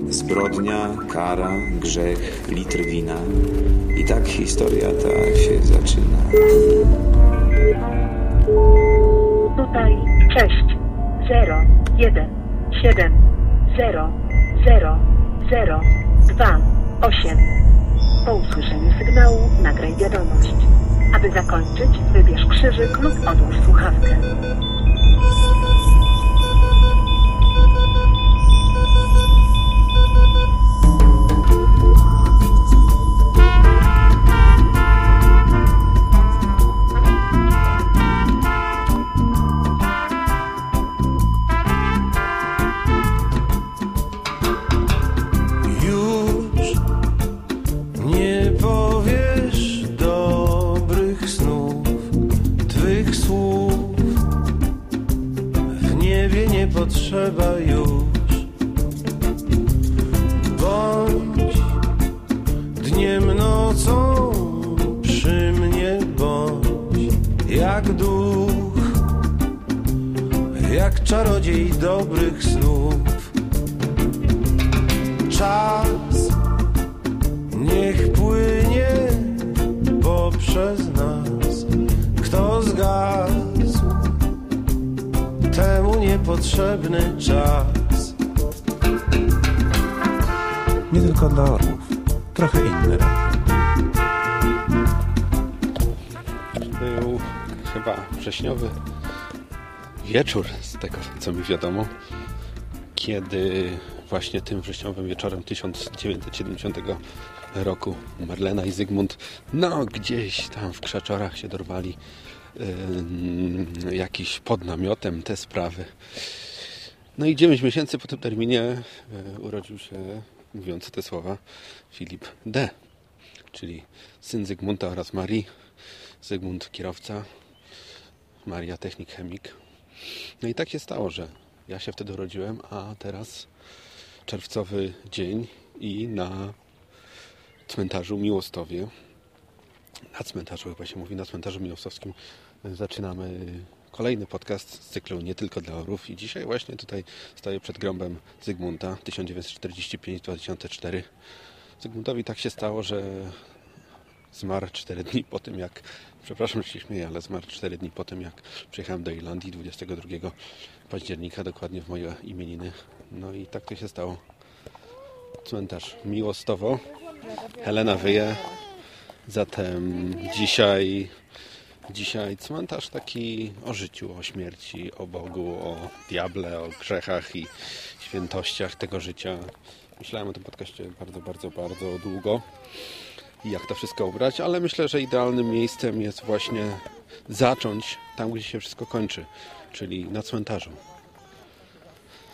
Zbrodnia, kara, grzech, litr wina. I tak historia ta się zaczyna. Tutaj, cześć. 0, 1, 7, 0, 0, 0, 2, 8. Po usłyszeniu sygnału nagraj wiadomość. Aby zakończyć, wybierz krzyżyk lub odłóż słuchawkę. Chyba wrześniowy wieczór, z tego co mi wiadomo, kiedy właśnie tym wrześniowym wieczorem 1970 roku Marlena i Zygmunt no gdzieś tam w krzaczorach się dorwali yy, jakiś pod namiotem te sprawy. No i 9 miesięcy po tym terminie yy, urodził się, mówiąc te słowa, Filip D., czyli syn Zygmunta oraz Marii. Zygmunt kierowca, Maria technik chemik. No i tak się stało, że ja się wtedy urodziłem, a teraz czerwcowy dzień i na cmentarzu Miłostowie, na cmentarzu chyba się mówi, na cmentarzu miłostowskim zaczynamy kolejny podcast z cyklu Nie tylko dla orów i dzisiaj właśnie tutaj stoję przed grobem Zygmunta 1945-2004. Zygmuntowi tak się stało, że zmarł 4 dni po tym jak, przepraszam, że się śmieję, ale zmarł 4 dni po tym jak przyjechałem do Irlandii 22 października, dokładnie w moje imieniny. No i tak to się stało. Cmentarz Miłostowo. Helena wyje. Zatem dzisiaj Dzisiaj cmentarz taki o życiu, o śmierci, o Bogu, o diable, o grzechach i świętościach tego życia. Myślałem o tym podcaście bardzo, bardzo, bardzo długo jak to wszystko ubrać, ale myślę, że idealnym miejscem jest właśnie zacząć tam, gdzie się wszystko kończy, czyli na cmentarzu.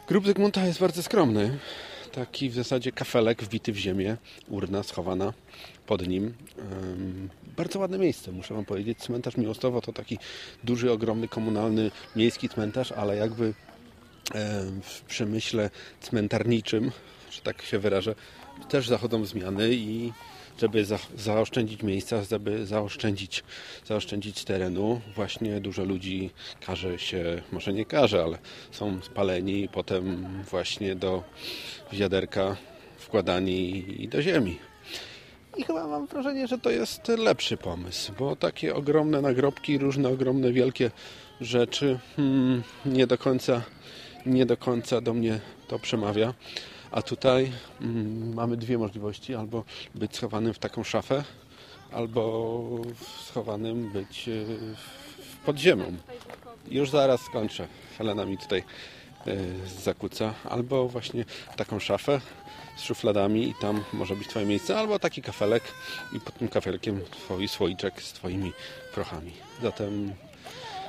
Grób Zygmunta jest bardzo skromny. Taki w zasadzie kafelek wbity w ziemię, urna schowana pod nim. Bardzo ładne miejsce, muszę Wam powiedzieć. Cmentarz Miłostowo to taki duży, ogromny, komunalny, miejski cmentarz, ale jakby w przemyśle cmentarniczym, że tak się wyrażę, też zachodzą zmiany i żeby za, zaoszczędzić miejsca, żeby zaoszczędzić, zaoszczędzić terenu. Właśnie dużo ludzi każe się, może nie każe, ale są spaleni i potem właśnie do wiaderka wkładani do ziemi. I chyba mam wrażenie, że to jest lepszy pomysł, bo takie ogromne nagrobki, różne ogromne, wielkie rzeczy hmm, nie do końca nie do końca do mnie to przemawia. A tutaj mm, mamy dwie możliwości. Albo być schowanym w taką szafę, albo schowanym być e, w- pod ziemią. Już zaraz skończę. Helena mi tutaj e, zakłóca. Albo właśnie taką szafę z szufladami i tam może być Twoje miejsce, albo taki kafelek i pod tym kafelkiem Twój słoiczek z Twoimi prochami. Zatem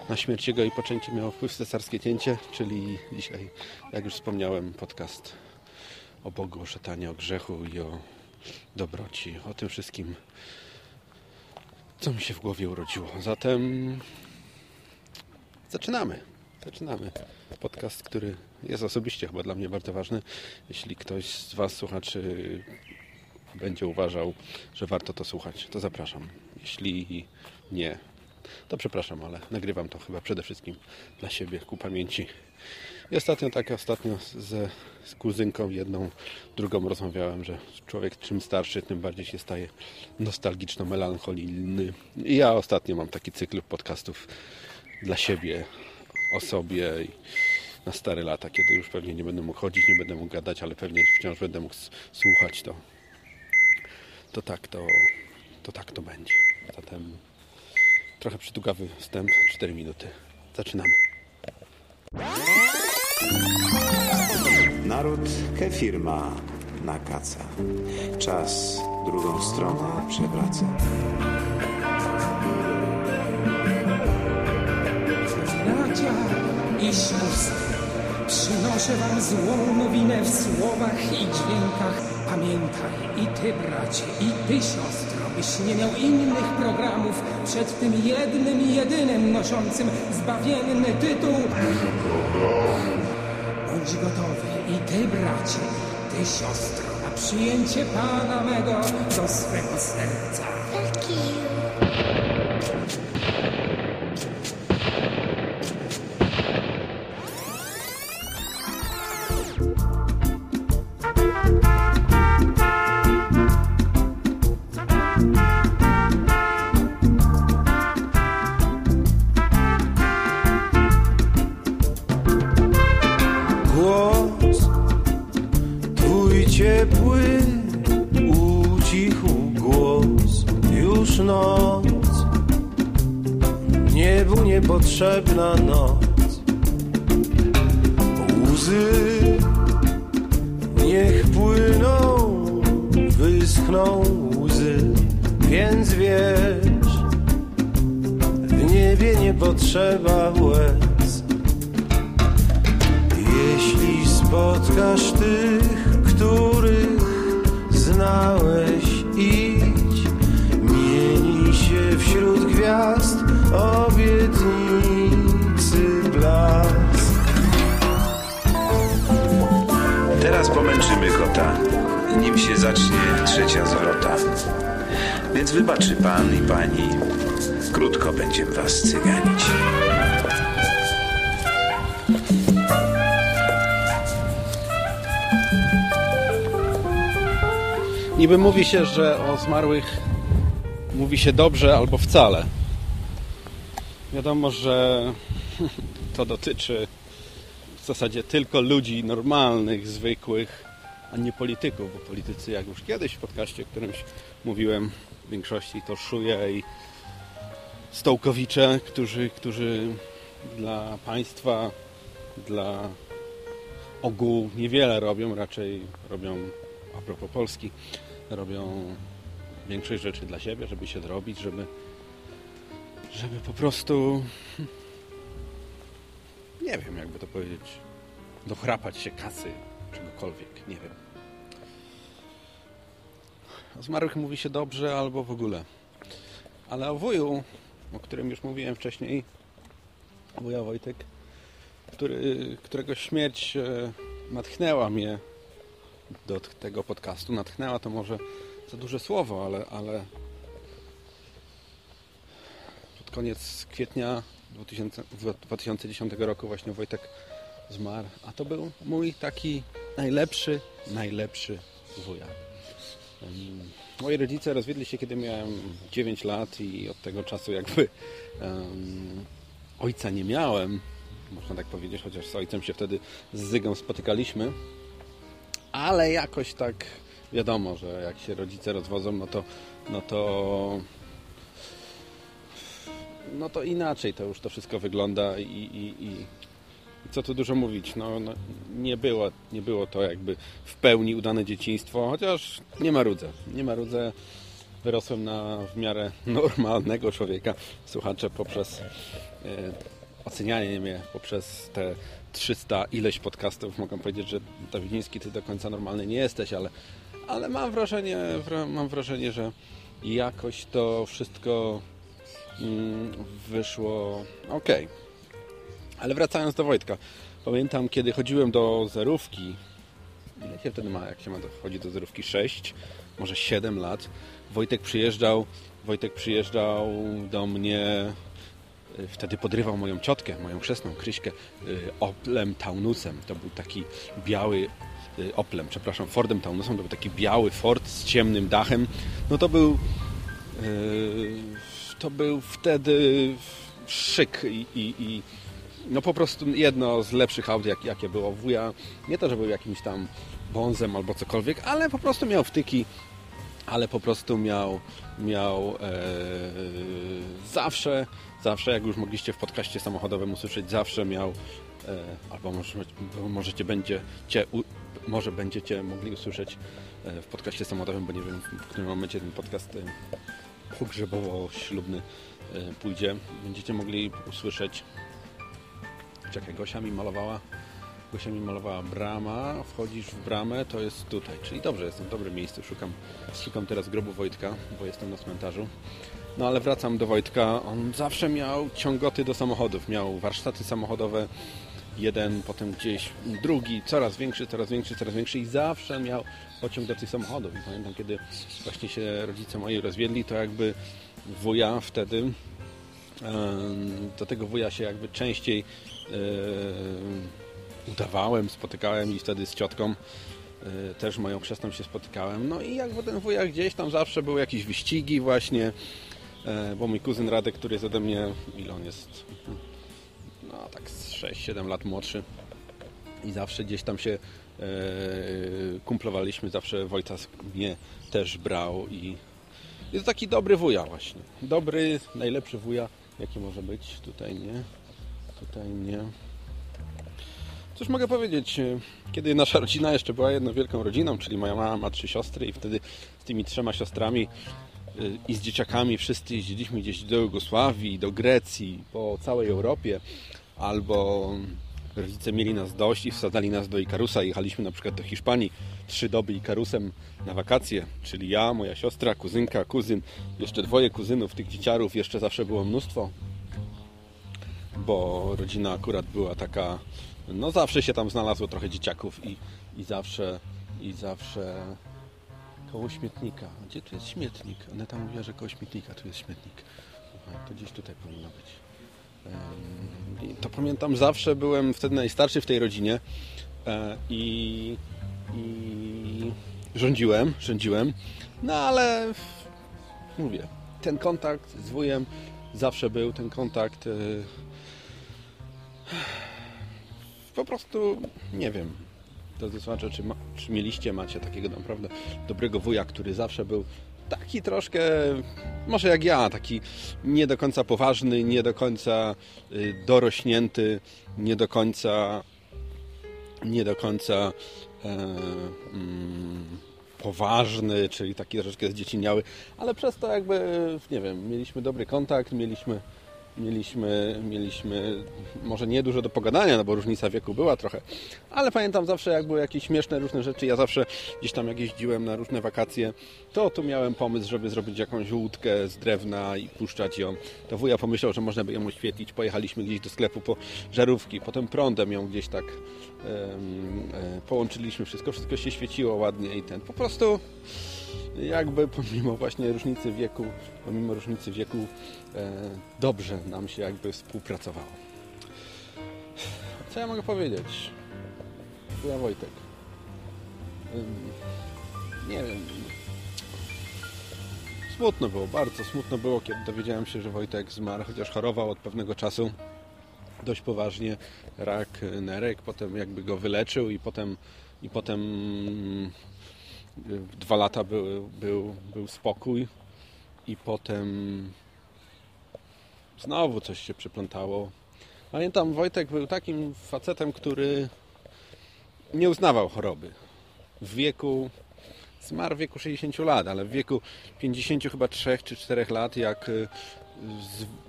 na śmierć jego i poczęcie miało wpływ cesarskie cięcie, czyli dzisiaj, jak już wspomniałem, podcast o Bogu, o szatanie, o grzechu i o dobroci, o tym wszystkim, co mi się w głowie urodziło. Zatem zaczynamy. Zaczynamy. Podcast, który jest osobiście chyba dla mnie bardzo ważny. Jeśli ktoś z Was, słuchaczy, będzie uważał, że warto to słuchać, to zapraszam. Jeśli nie, to przepraszam, ale nagrywam to chyba przede wszystkim dla siebie, ku pamięci I ostatnio tak, ostatnio z, z kuzynką jedną, drugą rozmawiałem, że człowiek czym starszy, tym bardziej się staje nostalgiczno-melancholijny. I ja ostatnio mam taki cykl podcastów dla siebie, o sobie i na stare lata, kiedy już pewnie nie będę mógł chodzić, nie będę mógł gadać, ale pewnie wciąż będę mógł słuchać, to, to tak to, to tak to będzie. Zatem trochę przydługawy wstęp, 4 minuty. Zaczynamy. Naród kefir ma na kaca. Czas drugą stronę przewraca. bracia i siostry, przynoszę wam złą nowinę w słowach i dźwiękach. Pamiętaj i ty bracie, i ty siostro, byś nie miał innych programów przed tym jednym, jedynym noszącym zbawienny tytuł. Bądź gotowy i ty bracie, ty siostro, na przyjęcie Pana mego do swego serca. Się, że o zmarłych mówi się dobrze albo wcale. Wiadomo, że to dotyczy w zasadzie tylko ludzi normalnych, zwykłych, a nie polityków, bo politycy, jak już kiedyś w podcaście którymś mówiłem, w większości to szuje i stołkowicze, którzy, którzy dla państwa, dla ogółu niewiele robią, raczej robią, a propos Polski, robią większość rzeczy dla siebie, żeby się dorobić, żeby, żeby po prostu nie wiem jakby to powiedzieć dochrapać się kasy, czegokolwiek, nie wiem. O zmarłych mówi się dobrze albo w ogóle. Ale o wuju, o którym już mówiłem wcześniej, wuja Wojtek, który, którego śmierć e, natchnęła mnie do tego podcastu. Natchnęła to może za duże słowo, ale, ale pod koniec kwietnia 2000, w 2010 roku właśnie Wojtek zmarł. A to był mój taki najlepszy, najlepszy wuja. Moi rodzice rozwiedli się, kiedy miałem 9 lat i od tego czasu jakby em, ojca nie miałem, można tak powiedzieć, chociaż z ojcem się wtedy z Zygą spotykaliśmy, ale jakoś tak wiadomo, że jak się rodzice rozwodzą, no to no to no to inaczej to już to wszystko wygląda i, i, i co tu dużo mówić, no, no nie, było, nie było to jakby w pełni udane dzieciństwo, chociaż nie marudzę, nie marudzę. Wyrosłem na w miarę normalnego człowieka, słuchacze poprzez e, ocenianie mnie, poprzez te 300 ileś podcastów mogą powiedzieć, że Dawidziński ty do końca normalny nie jesteś, ale, ale mam wrażenie, wra- mam wrażenie, że jakoś to wszystko mm, wyszło ok. Ale wracając do Wojtka. Pamiętam, kiedy chodziłem do zerówki. Ile się wtedy ma, jak się ma chodzi do zerówki? 6, może 7 lat. Wojtek przyjeżdżał, Wojtek przyjeżdżał do mnie wtedy podrywał moją ciotkę, moją chrzestną Kryśkę y, Oplem Taunusem. To był taki biały y, Oplem, przepraszam, Fordem Taunusem, to był taki biały Ford z ciemnym dachem. No to był y, to był wtedy szyk i, i, i no po prostu jedno z lepszych aut, jak, jakie było wuja. Nie to, że był jakimś tam bonzem albo cokolwiek, ale po prostu miał wtyki, ale po prostu miał, miał e, zawsze, zawsze, jak już mogliście w podcaście samochodowym usłyszeć, zawsze miał, e, albo może, możecie będzie, cię, u, może będziecie mogli usłyszeć e, w podcaście samochodowym, bo nie wiem w którym momencie ten podcast e, pogrzebowo-ślubny pójdzie. Będziecie mogli usłyszeć Czekaj, Gosia mi malowała Gosia mi malowała brama, wchodzisz w bramę, to jest tutaj. Czyli dobrze, jestem w dobrym miejscu. Szukam, szukam teraz grobu Wojtka, bo jestem na cmentarzu. No ale wracam do Wojtka. On zawsze miał ciągoty do samochodów. Miał warsztaty samochodowe. Jeden, potem gdzieś drugi, coraz większy, coraz większy, coraz większy i zawsze miał pociąg do tych samochodów. I pamiętam, kiedy właśnie się rodzice moi rozwiedli, to jakby wuja wtedy do tego wuja się jakby częściej em, udawałem, spotykałem i wtedy z ciotką y, też moją chrzestną się spotykałem. No i jakby ten wujak gdzieś tam zawsze były jakieś wyścigi właśnie, bo mój kuzyn Radek, który jest ode mnie, ile on jest? No tak z 6-7 lat młodszy i zawsze gdzieś tam się y, kumplowaliśmy, zawsze Wojta mnie też brał i jest taki dobry wuja właśnie. Dobry, najlepszy wuja, jaki może być. Tutaj nie, tutaj nie. Cóż mogę powiedzieć, kiedy nasza rodzina jeszcze była jedną wielką rodziną, czyli moja mama ma trzy siostry i wtedy z tymi trzema siostrami i z dzieciakami wszyscy jeździliśmy gdzieś do Jugosławii, do Grecji, po całej Europie, albo rodzice mieli nas dość i wsadzali nas do Ikarusa. Jechaliśmy na przykład do Hiszpanii trzy doby Ikarusem na wakacje, czyli ja, moja siostra, kuzynka, kuzyn, jeszcze dwoje kuzynów, tych dzieciarów jeszcze zawsze było mnóstwo, bo rodzina akurat była taka no zawsze się tam znalazło trochę dzieciaków i, i zawsze i zawsze koło śmietnika. Gdzie tu jest śmietnik? Ona tam mówiła, że koło śmietnika tu jest śmietnik. Aha, to gdzieś tutaj powinno być. To pamiętam, zawsze byłem wtedy najstarszy w tej rodzinie e, i, i rządziłem, rządziłem. No ale mówię, ten kontakt z wujem zawsze był, ten kontakt e, po prostu nie wiem, drodzy słuchacze, czy, ma, czy mieliście, macie takiego naprawdę dobrego wuja, który zawsze był taki troszkę, może jak ja, taki nie do końca poważny, nie do końca y, dorośnięty, nie do końca nie do końca e, mm, poważny, czyli taki troszeczkę zdzieciniały, ale przez to jakby, nie wiem, mieliśmy dobry kontakt, mieliśmy mieliśmy, mieliśmy może nie dużo do pogadania, no bo różnica wieku była trochę, ale pamiętam zawsze jak były jakieś śmieszne różne rzeczy, ja zawsze gdzieś tam jak jeździłem na różne wakacje, to tu miałem pomysł, żeby zrobić jakąś łódkę z drewna i puszczać ją. To wuja pomyślał, że można by ją oświetlić, pojechaliśmy gdzieś do sklepu po żarówki, potem prądem ją gdzieś tak um, połączyliśmy wszystko, wszystko się świeciło ładnie i ten, po prostu jakby pomimo właśnie różnicy wieku, pomimo różnicy wieku e, dobrze nam się jakby współpracowało. Co ja mogę powiedzieć? Ja Wojtek. Nie wiem. Smutno było, bardzo smutno było, kiedy dowiedziałem się, że Wojtek zmarł, chociaż chorował od pewnego czasu dość poważnie rak nerek, potem jakby go wyleczył i potem i potem dwa lata był, był, był spokój i potem znowu coś się przyplątało. Pamiętam, Wojtek był takim facetem, który nie uznawał choroby. W wieku, zmarł w wieku 60 lat, ale w wieku 50 chyba 3 czy 4 lat, jak y,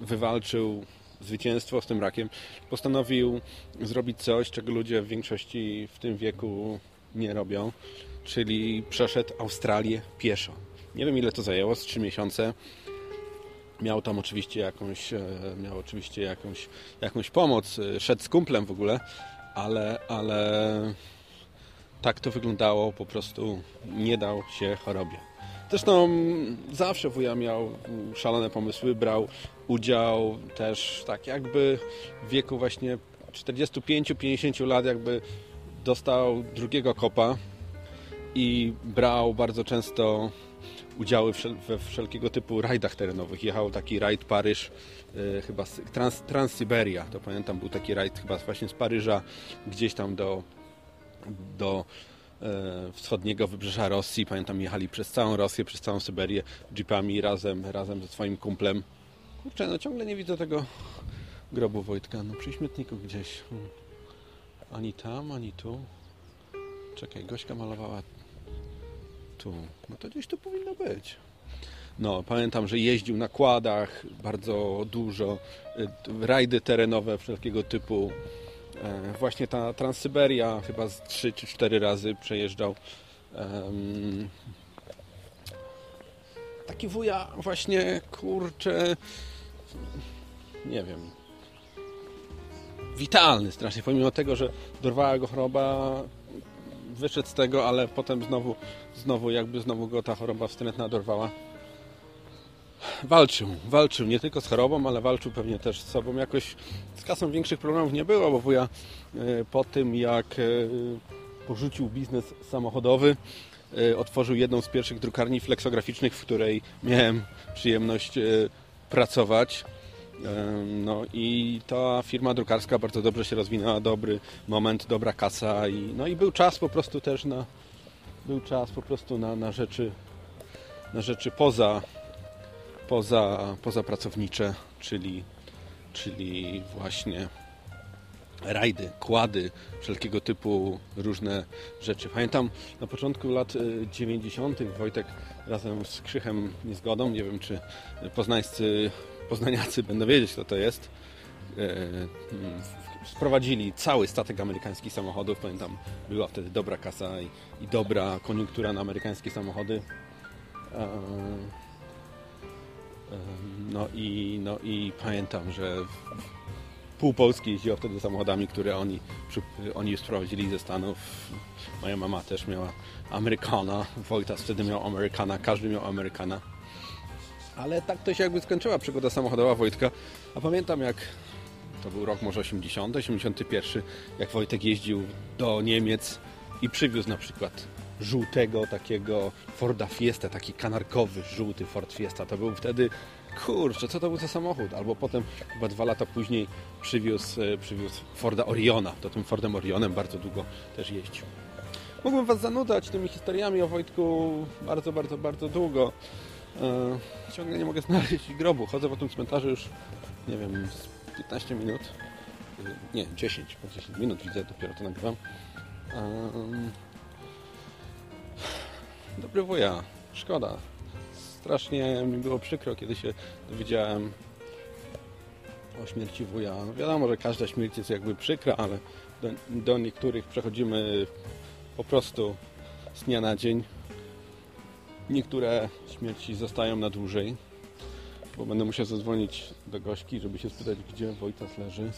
wywalczył zwycięstwo z tym rakiem, postanowił zrobić coś, czego ludzie w większości w tym wieku nie robią czyli przeszedł Australię pieszo. Nie wiem ile to zajęło, z 3 miesiące. Miał tam oczywiście jakąś, e, miał oczywiście jakąś, jakąś pomoc, e, szedł z kumplem w ogóle, ale, ale tak to wyglądało, po prostu nie dał się chorobie. Zresztą zawsze wuja miał szalone pomysły, brał udział też tak jakby w wieku właśnie 45-50 lat jakby dostał drugiego kopa i brał bardzo często udziały we wszelkiego typu rajdach terenowych. Jechał taki rajd Paryż, yy, chyba Trans, Transsyberia, to pamiętam, był taki rajd chyba właśnie z Paryża gdzieś tam do, do E, wschodniego wybrzeża Rosji. Pamiętam, jechali przez całą Rosję, przez całą Syberię jeepami razem, razem ze swoim kumplem. Kurczę, no ciągle nie widzę tego grobu Wojtka. No przy śmietniku gdzieś. Hmm. Ani tam, ani tu. Czekaj, Gośka malowała tu. No to gdzieś tu powinno być. No, pamiętam, że jeździł na kładach bardzo dużo, y, rajdy terenowe wszelkiego typu. E, właśnie ta Transsyberia chyba z 3 czy 4 razy przejeżdżał. Taki wuja właśnie, kurczę, nie wiem, witalny strasznie, pomimo tego, że dorwała go choroba, wyszedł z tego, ale potem znowu, znowu jakby znowu go ta choroba wstrętna dorwała walczył, walczył nie tylko z chorobą, ale walczył pewnie też z sobą. Jakoś z kasą większych problemów nie było, bo wuja e, po tym jak e, porzucił biznes samochodowy, e, otworzył jedną z pierwszych drukarni fleksograficznych, w której miałem przyjemność pracować. No i ta firma drukarska bardzo dobrze się rozwinęła, dobry moment, dobra kasa i, no i był czas po prostu też na był czas po prostu na, na rzeczy na rzeczy poza poza, poza pracownicze, czyli, czyli właśnie rajdy, kłady, wszelkiego typu różne rzeczy. Pamiętam na początku lat 90. E, Wojtek razem z Krzychem Niezgodą, nie wiem czy poznańscy, poznaniacy będą wiedzieć kto to jest, e, sprowadzili cały statek amerykańskich samochodów. Pamiętam, była wtedy dobra kasa i, i dobra koniunktura na amerykańskie samochody. E, no i, no i pamiętam, że pół Polski jeździło wtedy samochodami, które oni, oni sprowadzili ze Stanów. Moja mama też miała Amerykana, Wojtas wtedy miał Amerykana, każdy miał Amerykana. Ale tak to się jakby skończyła przygoda samochodowa Wojtka. A pamiętam jak to był rok może 80, 81, jak Wojtek jeździł do Niemiec i przywiózł na przykład żółtego takiego Forda Fiesta, taki kanarkowy, żółty Ford Fiesta. To był wtedy, kurczę, co to był za samochód? Albo potem, chyba dwa lata później przywiózł, e, przywiózł Forda Oriona. To tym Fordem Orionem bardzo długo też jeździł. Mógłbym Was zanudzać tymi historiami o Wojtku bardzo, bardzo, bardzo długo. E, ciągle nie mogę znaleźć grobu. Chodzę po tym cmentarzu już, nie wiem, 15 minut. E, nie, 10, 10 minut widzę, dopiero to nagrywam. Dobry wuja, szkoda. Strasznie mi było przykro, kiedy się dowiedziałem o śmierci wuja. No wiadomo, że każda śmierć jest jakby przykra, ale do, do niektórych przechodzimy po prostu z dnia na dzień. Niektóre śmierci zostają na dłużej, bo będę musiał zadzwonić do Gośki, żeby się spytać, gdzie Wojtas leży.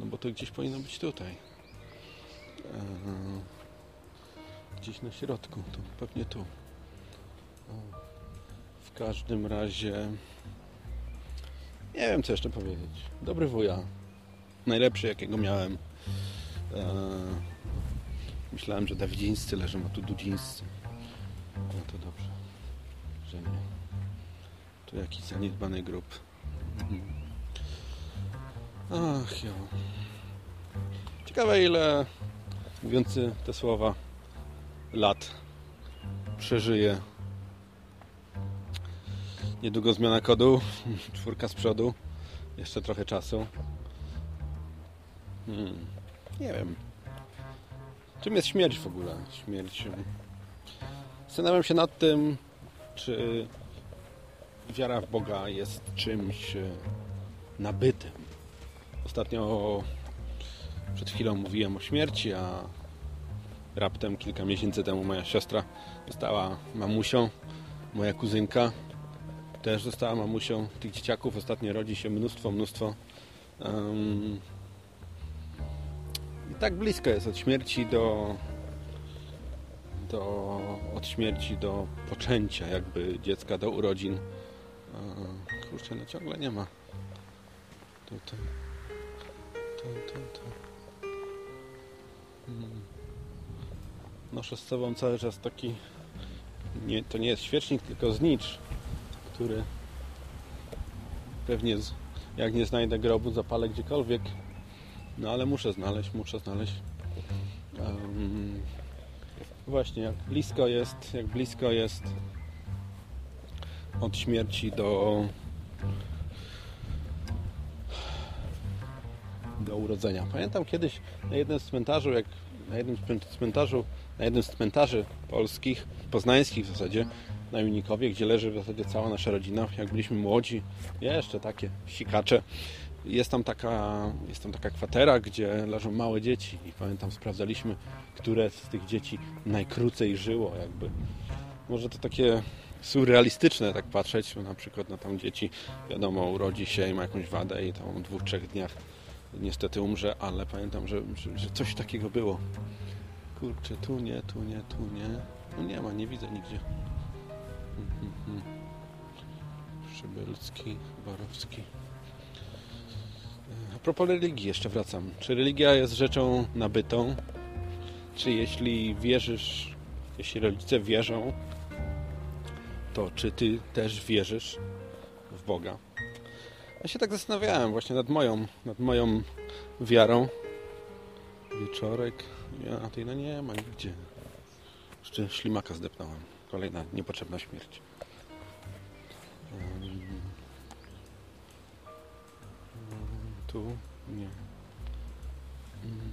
No bo to gdzieś powinno być tutaj. Eee gdzieś na środku, to pewnie tu. W każdym razie nie wiem co jeszcze powiedzieć. Dobry wuja. Najlepszy jakiego miałem. Eee, myślałem, że dawidzińscy leżą, a tu dudzińscy. No to dobrze, że nie. Tu jakiś zaniedbany grób. Ach jo. Ciekawe ile mówiący te słowa lat przeżyje. Niedługo zmiana kodu, czwórka z przodu, jeszcze trochę czasu. Hmm. Nie wiem. Czym jest śmierć w ogóle? Śmierć. Zastanawiam się nad tym, czy wiara w Boga jest czymś e, nabytym. Ostatnio przed chwilą mówiłem o śmierci, a raptem kilka miesięcy temu moja siostra została mamusią, moja kuzynka też została mamusią. Tych dzieciaków ostatnio rodzi się mnóstwo, mnóstwo. Um, I tak blisko jest od śmierci do do, od śmierci do poczęcia jakby dziecka, do urodzin. Kurczę, no ciągle nie ma. Tutaj. Tu, tu, tu. Mm. Noszę z sobą cały czas taki nie, to nie jest świecznik, tylko znicz, który pewnie z, jak nie znajdę grobu, zapalę gdziekolwiek. No ale muszę znaleźć, muszę znaleźć. Um, właśnie, jak blisko jest, jak blisko jest od śmierci do do urodzenia. Pamiętam kiedyś na jednym cmentarzu, jak na jednym cmentarzu, na jednym z cmentarzy polskich, poznańskich w zasadzie, na Junikowie, gdzie leży w zasadzie cała nasza rodzina, jak byliśmy młodzi, jeszcze takie sikacze. Jest tam taka, jest tam taka kwatera, gdzie leżą małe dzieci i pamiętam, sprawdzaliśmy, które z tych dzieci najkrócej żyło jakby. Może to takie surrealistyczne tak patrzeć, bo na przykład na tam dzieci, wiadomo, urodzi się i ma jakąś wadę i tam w dwóch, trzech dniach niestety umrze, ale pamiętam, że, że, coś takiego było. Kurczę, tu nie, tu nie, tu nie. No nie ma, nie widzę nigdzie. Mhm. Przybylski, Borowski. A propos religii jeszcze wracam. Czy religia jest rzeczą nabytą? Czy jeśli wierzysz, jeśli rodzice wierzą, to czy ty też wierzysz w Boga? Ja się tak zastanawiałem właśnie nad moją, nad moją wiarą. Wieczorek. Ja tej no nie ma nigdzie. Jeszcze ślimaka zdepnąłem. Kolejna niepotrzebna śmierć. Um, tu nie. Um,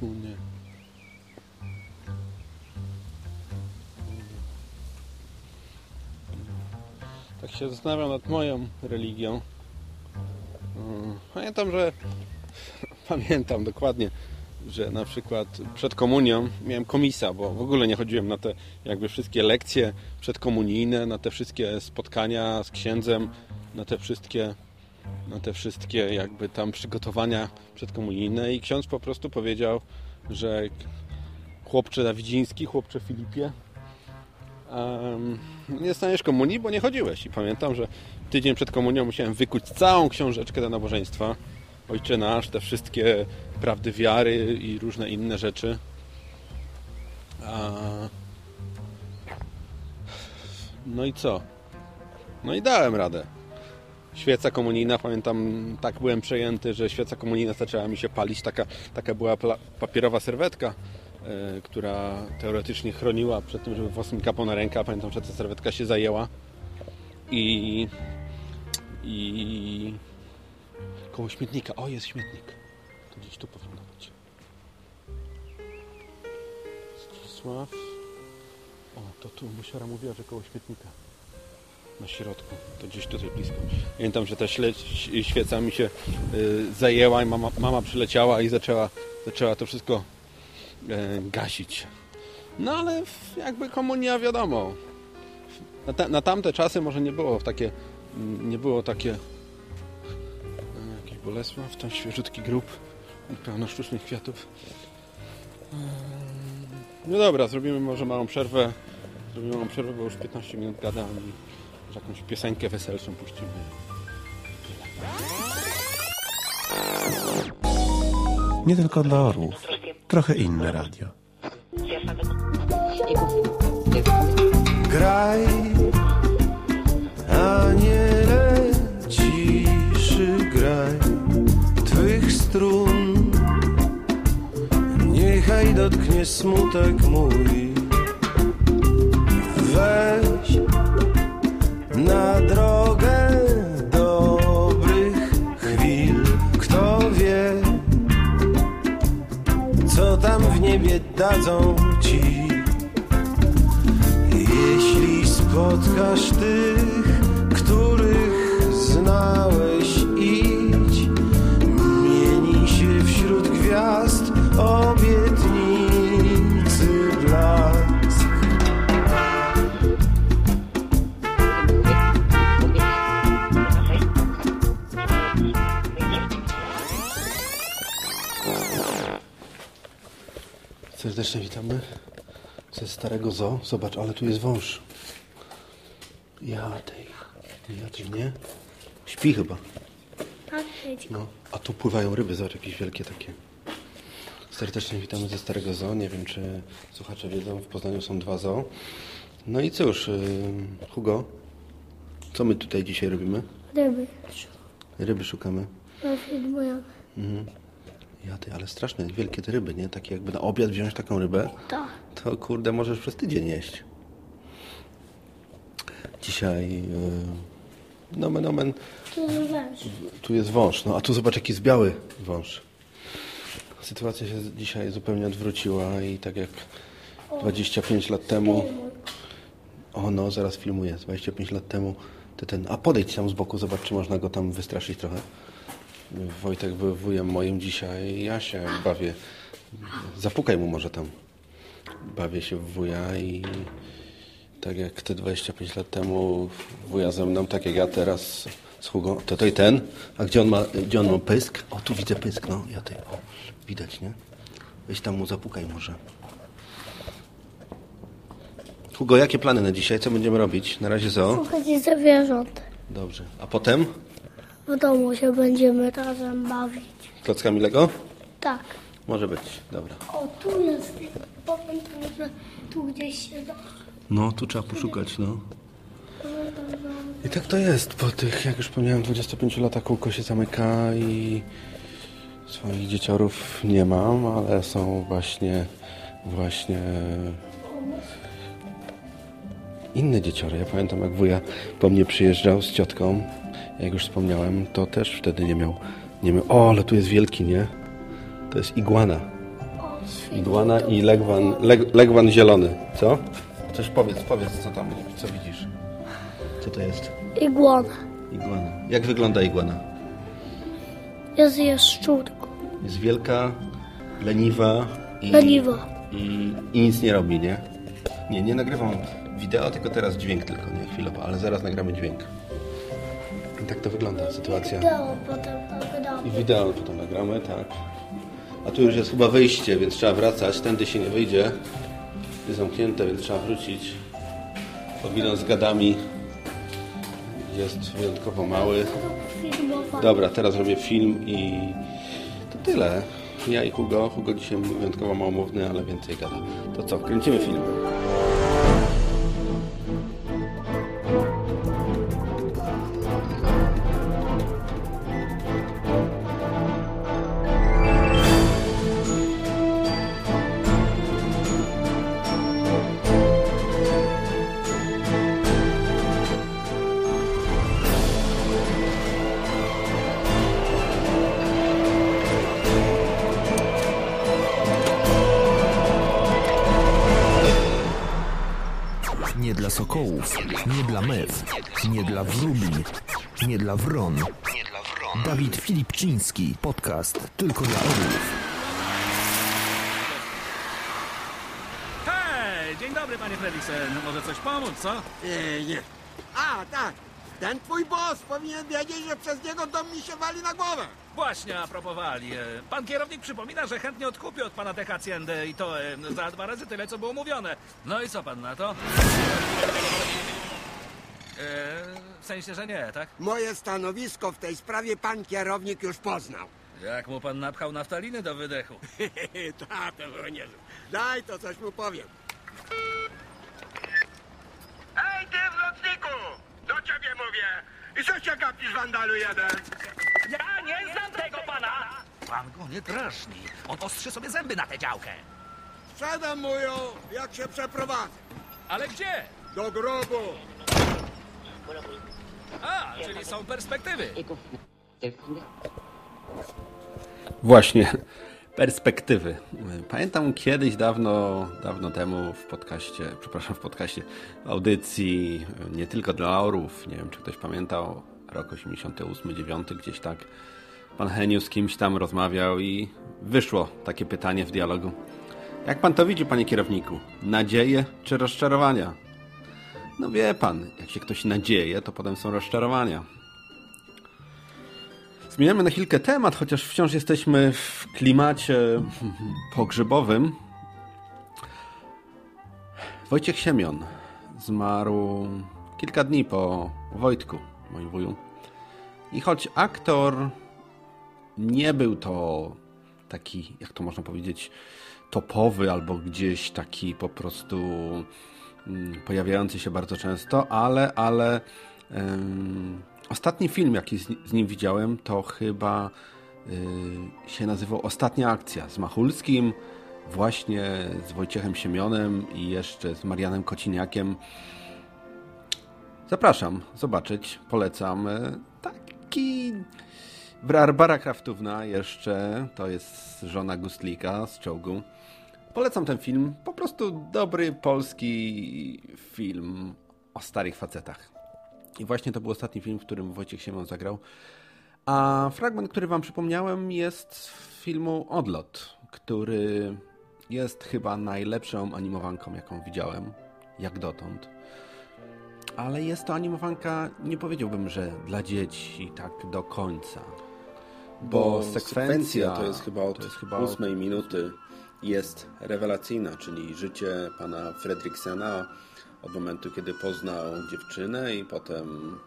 tu nie. Tak się zastanawiam nad moją religią. Pamiętam, że pamiętam dokładnie, że na przykład przed komunią miałem komisa, bo w ogóle nie chodziłem na te jakby wszystkie lekcje przedkomunijne, na te wszystkie spotkania z księdzem, na te wszystkie na te wszystkie jakby tam przygotowania przedkomunijne i ksiądz po prostu powiedział, że chłopcze Dawidziński, chłopcze Filipie um, nie staniesz komunii, bo nie chodziłeś. I pamiętam, że tydzień przed komunią musiałem wykuć całą książeczkę do nabożeństwa. Ojcze nasz, te wszystkie prawdy wiary i różne inne rzeczy. A... No i co? No i dałem radę. Świeca komunijna, pamiętam, tak byłem przejęty, że świeca komunijna zaczęła mi się palić. Taka, taka była papierowa serwetka która teoretycznie chroniła przed tym, żeby włos mi kapał na rękę. Pamiętam, że ta serwetka się zajęła i i koło śmietnika. O, jest śmietnik. To gdzieś tu powinno być. Zdzisław. O, to tu musiora mówiła, że koło śmietnika. Na środku. To gdzieś tutaj blisko. Pamiętam, że ta świeca mi się y, zajęła i mama, mama przyleciała i zaczęła, zaczęła to wszystko E, gasić. No ale jakby komunia wiadomo. Na, te, na tamte czasy może nie było takie nie było takie e, jakiś Bolesław, tam świeżutki grób pełno sztucznych kwiatów. E, no dobra, zrobimy może małą przerwę. Zrobimy małą przerwę, bo już 15 minut gadam i jakąś piosenkę weselszą puścimy. Nie tylko dla orłów trochę inne radio. Graj, aniele ciszy graj twych strun. Niechaj dotknie smutek mój. Weź na drogę dadzą ci. Jeśli spotkasz tych, których znałeś, idź, mieni się wśród gwiazd obietnicy Serdecznie witamy Ze starego zoo. Zobacz, ale tu jest wąż. Ja tej. Ja tej, nie? Śpi chyba. No, a tu pływają ryby, zobacz, jakieś wielkie takie. Serdecznie witamy ze Starego Zoo. Nie wiem, czy słuchacze wiedzą, w Poznaniu są dwa zoo. No i cóż, yy, Hugo, co my tutaj dzisiaj robimy? Ryby. Ryby szukamy. Na filmujemy. Ja ty, ale straszne, wielkie te ryby, nie? Takie jakby na obiad wziąć taką rybę, Tak. to kurde możesz przez tydzień jeść. Dzisiaj, yy, nomen omen, Tu węż. tu jest wąż, no a tu zobacz jaki jest biały wąż. Sytuacja się dzisiaj zupełnie odwróciła i tak jak 25 lat temu, o no zaraz filmuję, 25 lat temu, to ten, a podejdź tam z boku, zobacz czy można go tam wystraszyć trochę. Wojtek był wujem moim dzisiaj, ja się bawię, zapukaj mu może tam. Bawię się w wuja i tak jak ty 25 lat temu wuja ze mną, tak jak ja teraz z Hugo, to to i ten. A gdzie on ma, gdzie on ma pysk? O, tu widzę pysk, no, ja ty, o, widać, nie? Weź tam mu zapukaj może. Hugo, jakie plany na dzisiaj? Co będziemy robić? Na razie zo. Słuchajcie zwierząt. Dobrze. A potem? W domu się będziemy razem bawić. Klockami Lego? Tak. Może być, dobra. O, tu jest. Pamiętam, że tu gdzieś się da. No, tu trzeba poszukać, no. I tak to jest. Po tych, jak już wspomniałem, 25 latach kółko się zamyka i swoich dzieciorów nie mam, ale są właśnie, właśnie inne dzieciory. Ja pamiętam, jak wuja po mnie przyjeżdżał z ciotką, jak już wspomniałem, to też wtedy nie miał, nie miał, o, ale tu jest wielki, nie? To jest iguana. Iguana i legwan, leg, legwan zielony. Co? Coś powiedz, powiedz, co tam, co widzisz. Co to jest? Iguana. Iguana. Jak wygląda iguana? Jest jest szczurką. Jest wielka, leniwa i, Leniwa. i, i nic nie robi, nie? Nie, nie nagrywam wideo, tylko teraz dźwięk tylko, nie chwilowo, ale zaraz nagramy dźwięk. I tak to wygląda sytuacja. Wideo potem nagramy. I wideo potem nagramy, tak. A tu już jest chyba wyjście, więc trzeba wracać. Tędy się nie wyjdzie. Jest zamknięte, więc trzeba wrócić. Podwinąć z gadami. Jest wyjątkowo mały. Dobra, teraz robię film i to tyle. Ja i Hugo. Hugo dzisiaj wyjątkowo małomówny, ale więcej gada. To co, kręcimy film. Nie dla wróbli, nie dla wron. Dawid Filipczyński, podcast tylko dla orłów. Hej, dzień dobry panie Fredriksen. Może coś pomóc, co? Nie, nie. A, tak. Ten twój boss powinien wiedzieć, że przez niego dom mi się wali na głowę. Właśnie a propos wali. e, Pan kierownik przypomina, że chętnie odkupi od pana tę haciendę i to e, za dwa razy tyle, co było mówione. No i co pan na to? E, w sensie, że nie, tak? Moje stanowisko w tej sprawie pan kierownik już poznał. Jak mu pan napchał naftaliny do wydechu? Ta, to było niezłe. Daj, to coś mu powiem. Ej, ty w nocniku! Do ciebie mówię! I co się gapisz, wandalu jeden? Ja nie znam tego pana! Pan go nie drażni. On ostrzy sobie zęby na tę działkę. Sprzedam mu ją, jak się przeprowadzę. Ale gdzie? Do grobu. A, czyli są perspektywy. Właśnie, perspektywy. Pamiętam kiedyś, dawno, dawno temu w podcaście, przepraszam, w podcaście, audycji nie tylko dla orów, nie wiem czy ktoś pamiętał, rok 88-9, gdzieś tak, pan Heniu z kimś tam rozmawiał i wyszło takie pytanie w dialogu. Jak pan to widzi, panie kierowniku? Nadzieje czy rozczarowania? No wie pan, jak się ktoś nadzieje, to potem są rozczarowania. Zmieniamy na chwilkę temat, chociaż wciąż jesteśmy w klimacie pogrzebowym. Wojciech Siemion zmarł kilka dni po Wojtku, moim wuju. I choć aktor nie był to taki, jak to można powiedzieć, topowy albo gdzieś taki po prostu pojawiający się bardzo często, ale, ale um, ostatni film, jaki z, z, nim widziałem, to chyba y, się nazywał Ostatnia akcja z Machulskim, właśnie z Wojciechem Siemionem i jeszcze z Marianem Kociniakiem. Zapraszam zobaczyć, polecam. Taki Barbara Kraftówna jeszcze, to jest żona Gustlika z czołgu. Polecam ten film. Po prostu dobry polski film o starych facetach. I właśnie to był ostatni film, w którym Wojciech Siemon zagrał. A fragment, który wam przypomniałem, jest z filmu Odlot, który jest chyba najlepszą animowanką, jaką widziałem, jak dotąd. Ale jest to animowanka, nie powiedziałbym, że dla dzieci tak do końca. Bo, bo sekwencja, to jest chyba od jest chyba ósmej minuty jest rewelacyjna, czyli życie pana Fredriksena od momentu, kiedy poznał dziewczynę i potem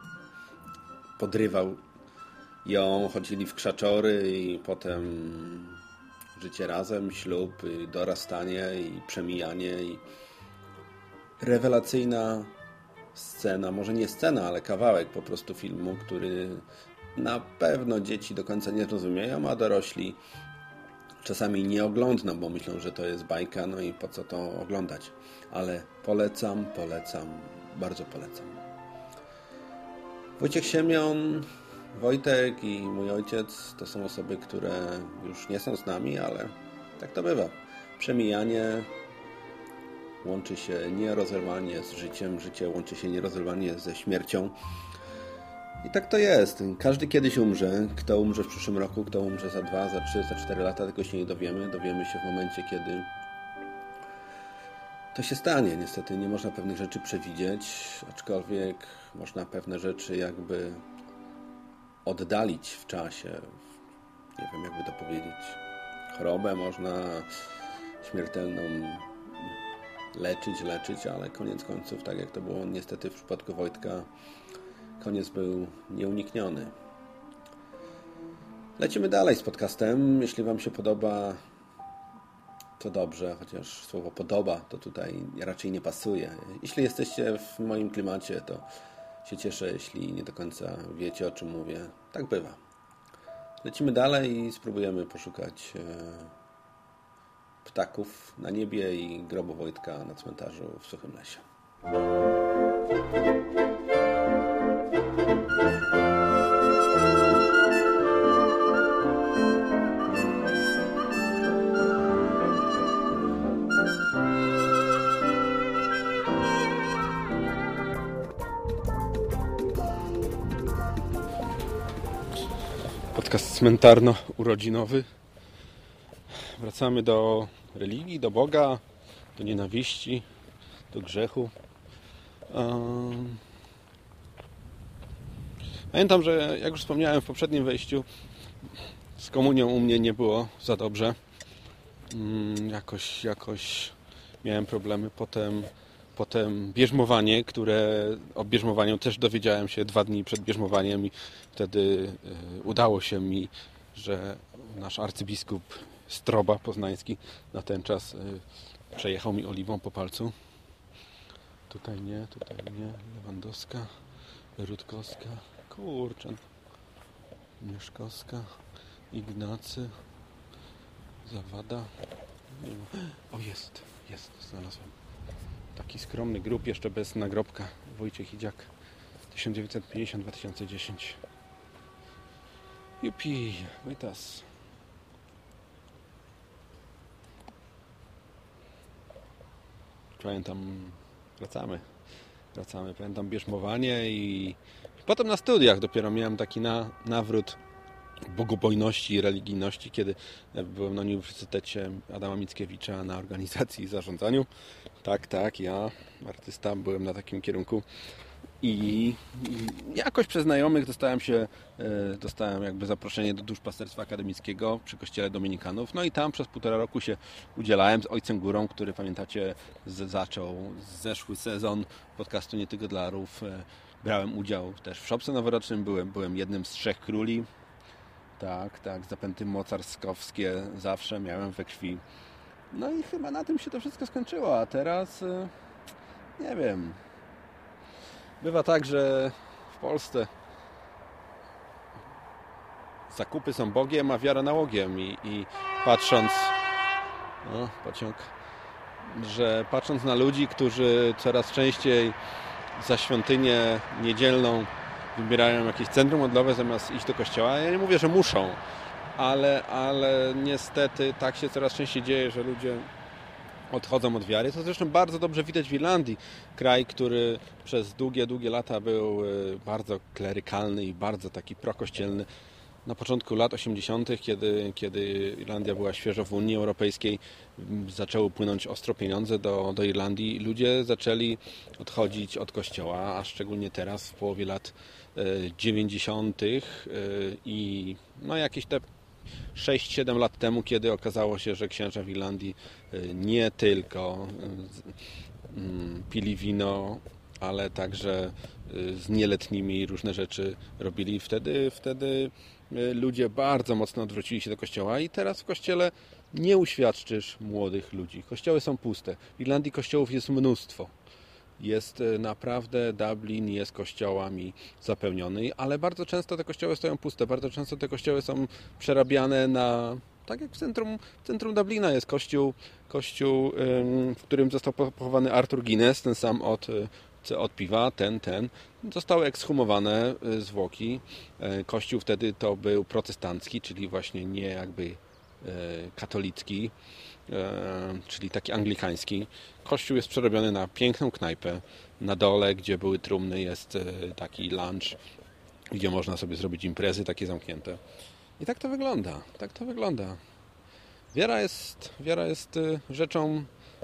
podrywał ją, chodzili w krzaczory i potem życie razem, ślub, dorastanie i przemijanie i rewelacyjna scena, może nie scena, ale kawałek po prostu filmu, który na pewno dzieci do końca nie rozumieją, a dorośli czasami nie oglądną, bo myślą, że to jest bajka, no i po co to oglądać. Ale polecam, polecam, bardzo polecam. Wojciech Siemion, Wojtek i mój ojciec to są osoby, które już nie są z nami, ale tak to bywa. Przemijanie łączy się nierozerwalnie z życiem, życie łączy się nierozerwalnie ze śmiercią. I tak to jest. Każdy kiedyś umrze. Kto umrze w przyszłym roku, kto umrze za dwa, za trzy, za cztery lata, tego się nie dowiemy. Dowiemy się w momencie, kiedy to się stanie. Niestety nie można pewnych rzeczy przewidzieć, aczkolwiek można pewne rzeczy jakby oddalić w czasie. Nie wiem, jakby to powiedzieć. Chorobę można śmiertelną leczyć, leczyć, ale koniec końców, tak jak to było niestety w przypadku Wojtka, koniec był nieunikniony. Lecimy dalej z podcastem. Jeśli Wam się podoba, to dobrze, chociaż słowo podoba to tutaj raczej nie pasuje. Jeśli jesteście w moim klimacie, to się cieszę, jeśli nie do końca wiecie, o czym mówię. Tak bywa. Lecimy dalej i spróbujemy poszukać e, ptaków na niebie i grobu Wojtka na cmentarzu w Suchym Lesie. Podcast cmentarno-urodzinowy. Wracamy do religii, do Boga, do nienawiści, do grzechu. Pamiętam, że jak już wspomniałem w poprzednim wejściu, z komunią u mnie nie było za dobrze. Mm, jakoś, jakoś miałem problemy. Potem Potem bierzmowanie, które o bierzmowaniu też dowiedziałem się dwa dni przed bierzmowaniem i wtedy e, udało się mi, że nasz arcybiskup Stroba Poznański na ten czas e, przejechał mi oliwą po palcu. Tutaj nie, tutaj nie. Lewandowska, Rutkowska, kurczę. Mieszkowska, Ignacy, Zawada. O, jest, jest, znalazłem. Taki skromny grób, jeszcze bez nagrobka. Wojciech Idziak, 1950-2010. Jupi, wytas. Pamiętam, wracamy. Wracamy, pamiętam bierzmowanie i potem na studiach dopiero miałem taki na, nawrót bogobojności i religijności, kiedy byłem na Uniwersytecie Adama Mickiewicza na organizacji i zarządzaniu. Tak, tak, ja, artysta, byłem na takim kierunku. I jakoś przez znajomych dostałem się, e, dostałem jakby zaproszenie do duszpasterstwa akademickiego przy kościele dominikanów. No i tam przez półtora roku się udzielałem z ojcem Górą, który pamiętacie zaczął zeszły sezon podcastu Nie Tylko dla Rów. E, Brałem udział też w szopce noworocznym, byłem, byłem jednym z trzech króli. Tak, tak, zapęty mocarskowskie zawsze miałem we krwi. No i chyba na tym się to wszystko skończyło, a teraz e, nie wiem. Bywa tak, że w Polsce zakupy są Bogiem, a wiara nałogiem i, i patrząc o, pociąg, że patrząc na ludzi, którzy coraz częściej za świątynię niedzielną wybierają jakieś centrum modlowe zamiast iść do kościoła. Ja nie mówię, że muszą, ale, ale niestety tak się coraz częściej dzieje, że ludzie odchodzą od wiary. To zresztą bardzo dobrze widać w Irlandii. Kraj, który przez długie, długie lata był y, bardzo klerykalny i bardzo taki prokościelny. Na początku lat 80., kiedy, kiedy Irlandia była świeżo w Unii Europejskiej, zaczęły płynąć ostro pieniądze do, do Irlandii. Ludzie zaczęli odchodzić od kościoła, a szczególnie teraz, w połowie lat 90. Y, i no jakieś te 6-7 lat temu, kiedy okazało się, że księża w Irlandii y, nie tylko mm, pili wino, ale także z nieletnimi różne rzeczy robili. Wtedy, wtedy ludzie bardzo mocno odwrócili się do kościoła i teraz w kościele nie uświadczysz młodych ludzi. Kościoły są puste. W Irlandii kościołów jest mnóstwo jest e, naprawdę, Dublin jest kościołami zapełniony, ale bardzo często te kościoły stoją puste, bardzo często te kościoły są przerabiane na, tak jak w centrum, w centrum Dublina jest kościół, kościół, w którym został pochowany Arthur Guinness, ten sam od, e, od piwa, ten, ten. Zostały ekshumowane e, zwłoki. Kościół wtedy to był protestancki, czyli właśnie nie jakby katolicki, czyli taki anglikański. Kościół jest przerobiony na piękną knajpę. Na dole, gdzie były trumny, jest e, taki lunch, gdzie można sobie zrobić imprezy takie zamknięte. I tak to wygląda. Tak to wygląda. Wiara jest, wiara jest e, rzeczą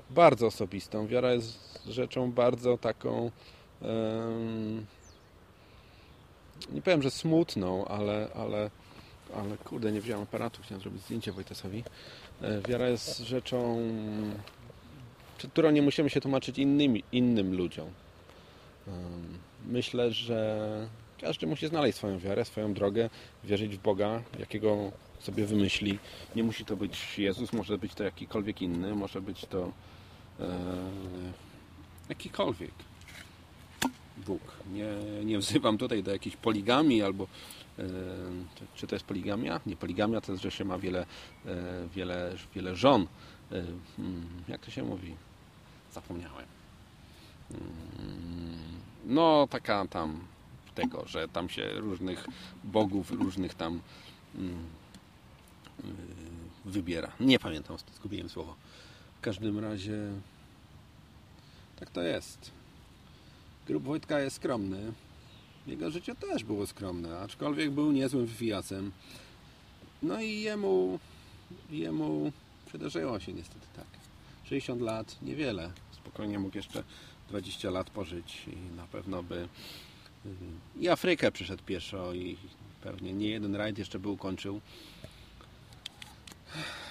bardzo osobistą. Wiara jest rzeczą bardzo taką um, nie powiem, że smutną, ale, ale, ale kurde, nie wziąłem aparatu, chciałem zrobić zdjęcie Wojtesowi. E, wiara jest rzeczą którą nie musimy się tłumaczyć innymi, innym ludziom. Myślę, że każdy musi znaleźć swoją wiarę, swoją drogę, wierzyć w Boga, jakiego sobie wymyśli. Nie musi to być Jezus, może być to jakikolwiek inny, może być to e, jakikolwiek Bóg. Nie, nie wzywam tutaj do jakiejś poligami albo e, czy to jest poligamia? Nie, poligamia to jest, że się ma wiele, e, wiele, wiele żon. E, hmm, jak to się mówi? Zapomniałem. Mm, no, taka tam tego, że tam się różnych bogów, różnych tam mm, wybiera. Nie pamiętam, zgubiłem słowo. W każdym razie tak to jest. Grób Wojtka jest skromny. Jego życie też było skromne, aczkolwiek był niezłym wywijacem. No i jemu, jemu przydarzyło się niestety tak. 60 lat, niewiele. Spokojnie mógł jeszcze 20 lat pożyć i na pewno by y, i Afrykę przyszedł pieszo i pewnie nie jeden rajd jeszcze by ukończył.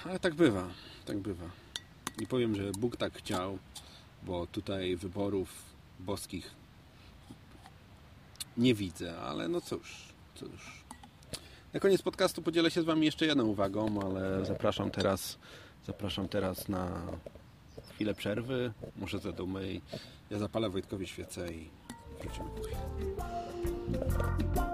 Ale tak bywa, tak bywa. I powiem, że Bóg tak chciał, bo tutaj wyborów boskich nie widzę, ale no cóż, cóż. Na koniec podcastu podzielę się z Wami jeszcze jedną uwagą, ale zapraszam teraz, zapraszam teraz na chwilę przerwy, muszę za ja zapalę Wojtkowi świecę i wrócimy po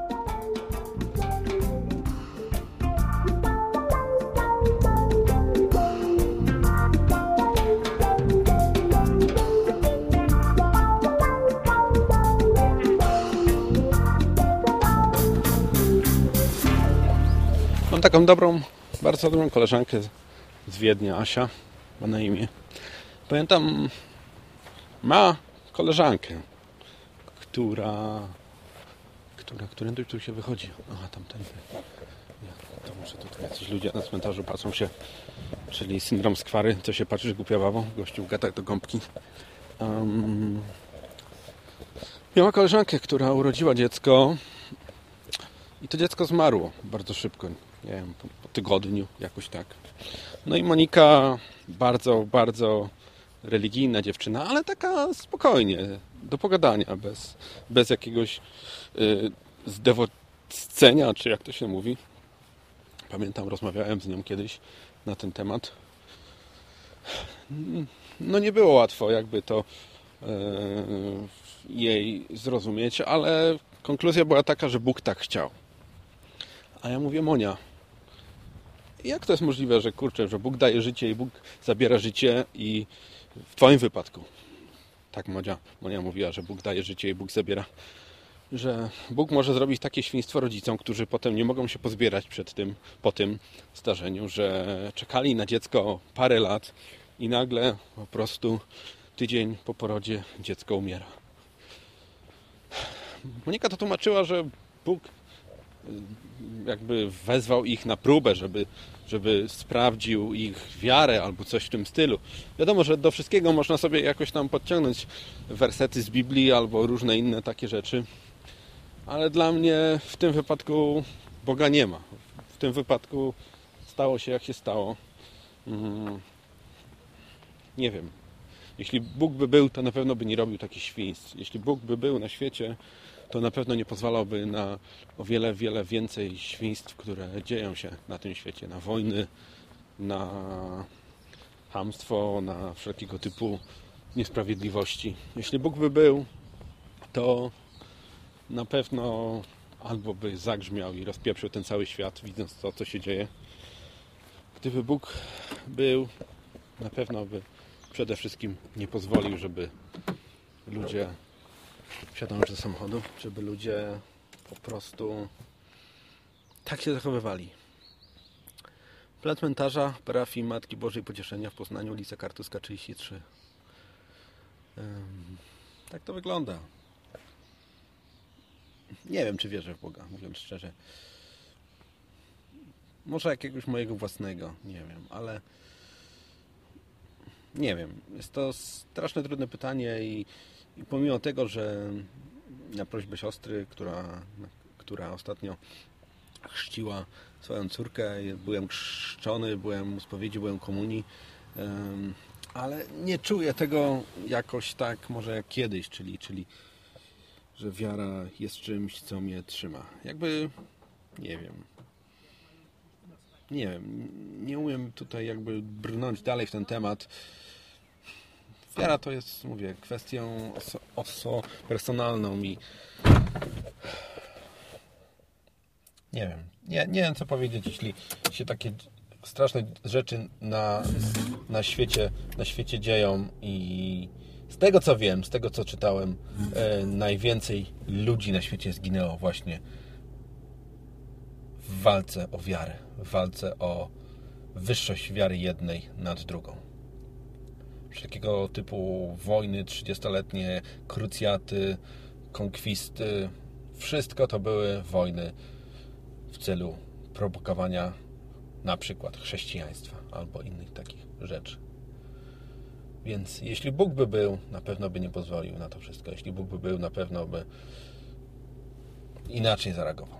taką dobrą, bardzo dobrą koleżankę z Wiednia, Asia, ma na imię. Pamiętam, ma koleżankę, która, która, którędy tu się wychodzi. Aha, tamtędy. Ja, to muszę tutaj jacyś ludzie na cmentarzu patrzą się, czyli syndrom skwary, co się patrzysz głupia bawo, gościu w gatach do gąbki. Um, Miała koleżankę, która urodziła dziecko i to dziecko zmarło bardzo szybko, nie wiem, po, tygodniu, jakoś tak. No i Monika bardzo, bardzo religijna dziewczyna, ale taka spokojnie, do pogadania, bez, bez jakiegoś y, zdewocenia, czy jak to się mówi. Pamiętam, rozmawiałem z nią kiedyś na ten temat. No nie było łatwo jakby to y, jej zrozumieć, ale konkluzja była taka, że Bóg tak chciał. A ja mówię, Monia, jak to jest możliwe, że kurczę, że Bóg daje życie i Bóg zabiera życie i w Twoim wypadku, tak Monia, Monia mówiła, że Bóg daje życie i Bóg zabiera, że Bóg może zrobić takie świństwo rodzicom, którzy potem nie mogą się pozbierać przed tym, po tym zdarzeniu, że czekali na dziecko parę lat i nagle po prostu tydzień po porodzie dziecko umiera. Monika to tłumaczyła, że Bóg jakby wezwał ich na próbę, żeby, żeby sprawdził ich wiarę albo coś w tym stylu. Wiadomo, że do wszystkiego można sobie jakoś tam podciągnąć wersety z Biblii albo różne inne takie rzeczy, ale dla mnie w tym wypadku Boga nie ma. W tym wypadku stało się jak się stało. Mm. Nie wiem. Jeśli Bóg by był, to na pewno by nie robił takich świństw. Jeśli Bóg by był na świecie, to na pewno nie pozwalałby na o wiele, wiele więcej świństw, które dzieją się na tym świecie, na wojny, na hamstwo, na wszelkiego typu niesprawiedliwości. Jeśli Bóg by był, to na pewno albo by zagrzmiał i rozpieprzył ten cały świat, widząc to, co się dzieje. Gdyby Bóg był, na pewno by przede wszystkim nie pozwolił, żeby ludzie wsiadam już do samochodu, żeby ludzie po prostu tak się zachowywali. Plac cmentarza parafii Matki Bożej Pocieszenia w Poznaniu, ulica Kartuska 33. Tak to wygląda. Nie wiem, czy wierzę w Boga, mówiąc szczerze. Może jakiegoś mojego własnego, nie wiem, ale nie wiem. Jest to strasznie trudne pytanie i i pomimo tego, że na prośbę siostry, która, która ostatnio chrzciła swoją córkę, byłem chrzczony, byłem u spowiedzi, byłem komunii, ale nie czuję tego jakoś tak, może jak kiedyś, czyli, czyli że wiara jest czymś, co mnie trzyma. Jakby, nie wiem, nie wiem, nie umiem tutaj jakby brnąć dalej w ten temat. Wiara to jest, mówię, kwestią oso, oso personalną i nie wiem, nie, nie wiem co powiedzieć, jeśli się takie straszne rzeczy na, na, świecie, na świecie dzieją i z tego co wiem, z tego co czytałem, e, najwięcej ludzi na świecie zginęło właśnie w walce o wiarę, w walce o wyższość wiary jednej nad drugą wszelkiego typu wojny 30-letnie, krucjaty, konkwisty. Wszystko to były wojny w celu propagowania na przykład chrześcijaństwa albo innych takich rzeczy. Więc jeśli Bóg by był, na pewno by nie pozwolił na to wszystko. Jeśli Bóg by był, na pewno by inaczej zareagował.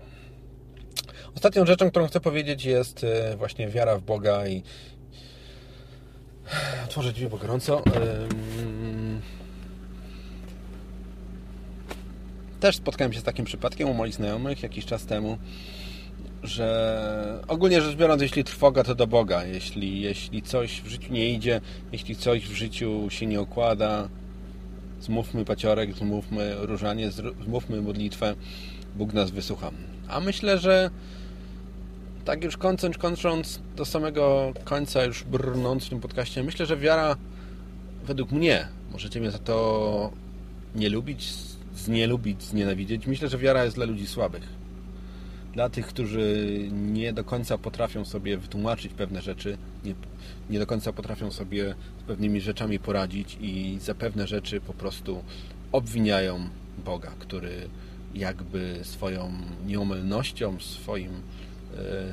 Ostatnią rzeczą, którą chcę powiedzieć jest e, właśnie wiara w Boga i Otworzę drzwi, bo gorąco. Też spotkałem się z takim przypadkiem u moich znajomych jakiś czas temu, że ogólnie rzecz biorąc, jeśli trwoga, to do Boga. Jeśli, jeśli coś w życiu nie idzie, jeśli coś w życiu się nie układa, zmówmy paciorek, zmówmy różanie, zmówmy modlitwę, Bóg nas wysłucha. A myślę, że tak już kończąc, kończąc do samego końca, już brnąc w tym podcaście, myślę, że wiara według mnie, możecie mnie za to nie lubić, znielubić, znienawidzieć, myślę, że wiara jest dla ludzi słabych. Dla tych, którzy nie do końca potrafią sobie wytłumaczyć pewne rzeczy, nie, nie do końca potrafią sobie z pewnymi rzeczami poradzić i za pewne rzeczy po prostu obwiniają Boga, który jakby swoją nieomylnością, swoim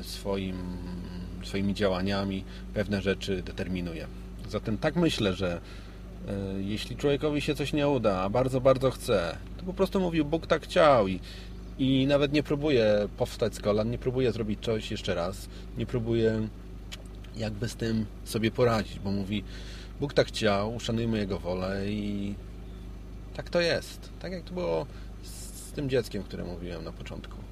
swoim, swoimi działaniami pewne rzeczy determinuje. Zatem tak myślę, że E, Jeśli człowiekowi się coś nie uda, a bardzo, bardzo chce, to po prostu mówił, Bóg tak chciał i, i nawet nie próbuje powstać z kolan, nie próbuje zrobić czegoś jeszcze raz, nie próbuje jakby z tym sobie poradzić, bo mówi, Bóg tak chciał, uszanujmy Jego wolę i tak to jest. Tak jak to było z tym dzieckiem, które mówiłem na początku.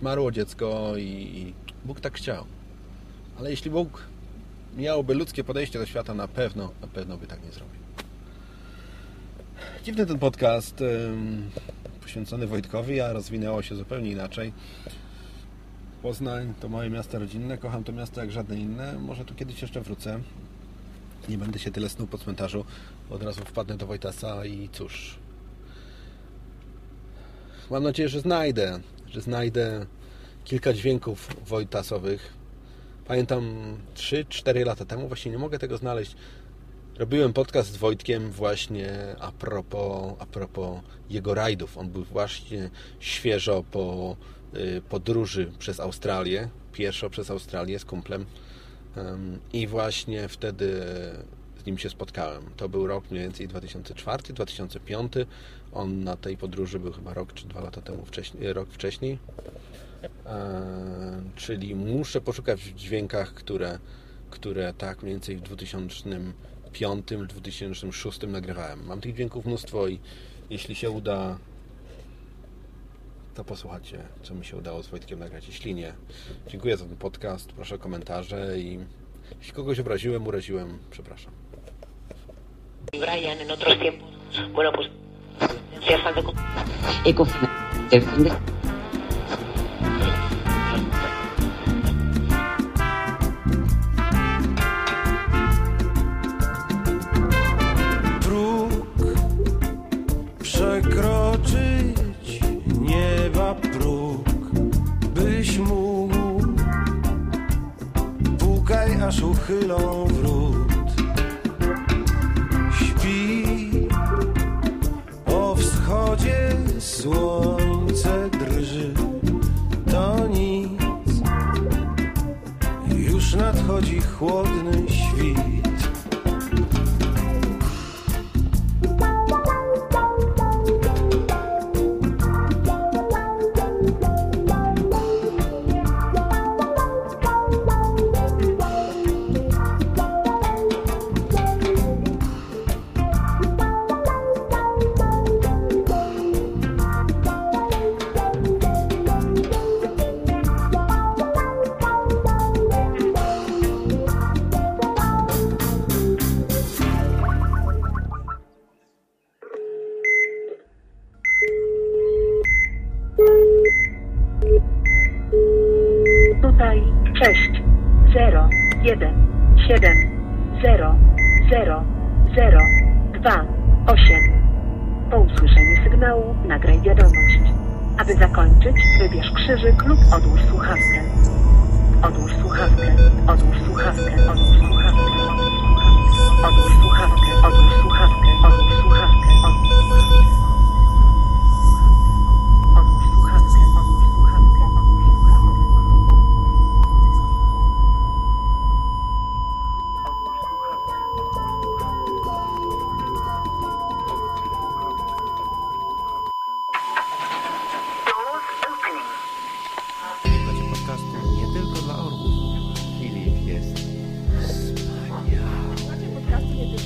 Zmarło dziecko i, Bóg tak chciał. Ale jeśli Bóg miałby ludzkie podejście do świata, na pewno, na pewno by tak nie zrobił. Dziwny ten podcast poświęcony Wojtkowi, a rozwinęło się zupełnie inaczej. Poznań to moje miasto rodzinne, kocham to miasto jak żadne inne. Może tu kiedyś jeszcze wrócę. Nie będę się tyle snuł po cmentarzu. Od razu wpadnę do Wojtasa i cóż. Mam nadzieję, że znajdę, że znajdę kilka dźwięków Wojtasowych. Pamiętam 3-4 lata temu, właśnie nie mogę tego znaleźć. Robiłem podcast z Wojtkiem właśnie a propos, a propos jego rajdów. On był właśnie świeżo po y, podróży przez Australię, pieszo przez Australię z kumplem. I właśnie wtedy z nim się spotkałem. To był rok mniej więcej 2004-2005. On na tej podróży był chyba rok czy dwa lata temu wcześniej, rok wcześniej. E, czyli muszę poszukać w dźwiękach, które, które tak mniej więcej w 2005-2006 nagrywałem. Mam tych dźwięków mnóstwo i jeśli się uda, to posłuchacie, co mi się udało z Wojtkiem nagrać. Jeśli nie, dziękuję za ten podcast, proszę o komentarze i jeśli kogoś obraziłem, uraziłem, przepraszam. Brian en otros tiempos, bueno, pues y cocinar. El fin de- próg przekroczyć nieba próg, byś mógł. Pukaj, aż uchylą wrót. Słońce drży, to nic. Już nadchodzi chłodny świt.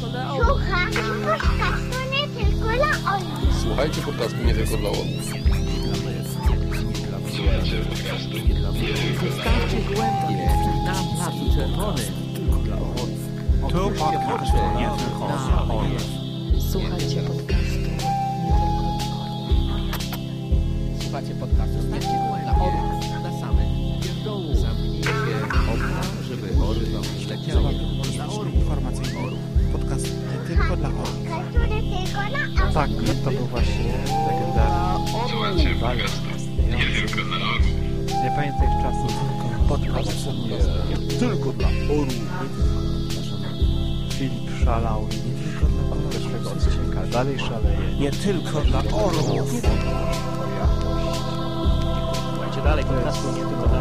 Podcastu nie tylko dla orłów. Słuchajcie podcastu nie tylko dla orłów. Zostawcie głębie na Placu Czerwonym. To podcast nie tylko dla orłów. Słuchajcie podcastu nie tylko dla orłów. Słuchacie podcastu nie tylko dla orłów. Na samych pierdołu. Zamknijcie okna, żeby orły wam nie tylko dla. Tak, to był właśnie legendarny Walec istniejący. Nie pamiętaj w czasów podcast nie tylko dla orłów. Filip szalał nie tylko dla orłów. Pierwszego odcinka dalej szaleje. Nie tylko dla orłów. Słuchajcie dalej podcastu nie tylko dla.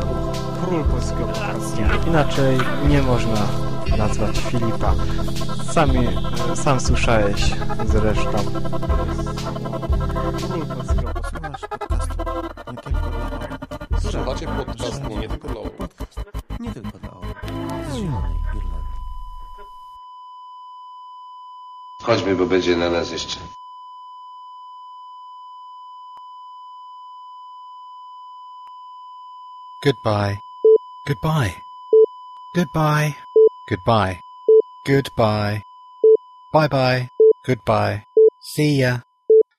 Król polskiego. Inaczej nie można nazwać Filipa. Sami, sam słyszałeś zresztą. Słuchacie podcastu nie tylko dla orłów. Nie tylko dla. Chodźmy, bo będzie na nas jeszcze. Goodbye. Goodbye. Goodbye. Goodbye. Goodbye. Bye bye. Goodbye. See ya.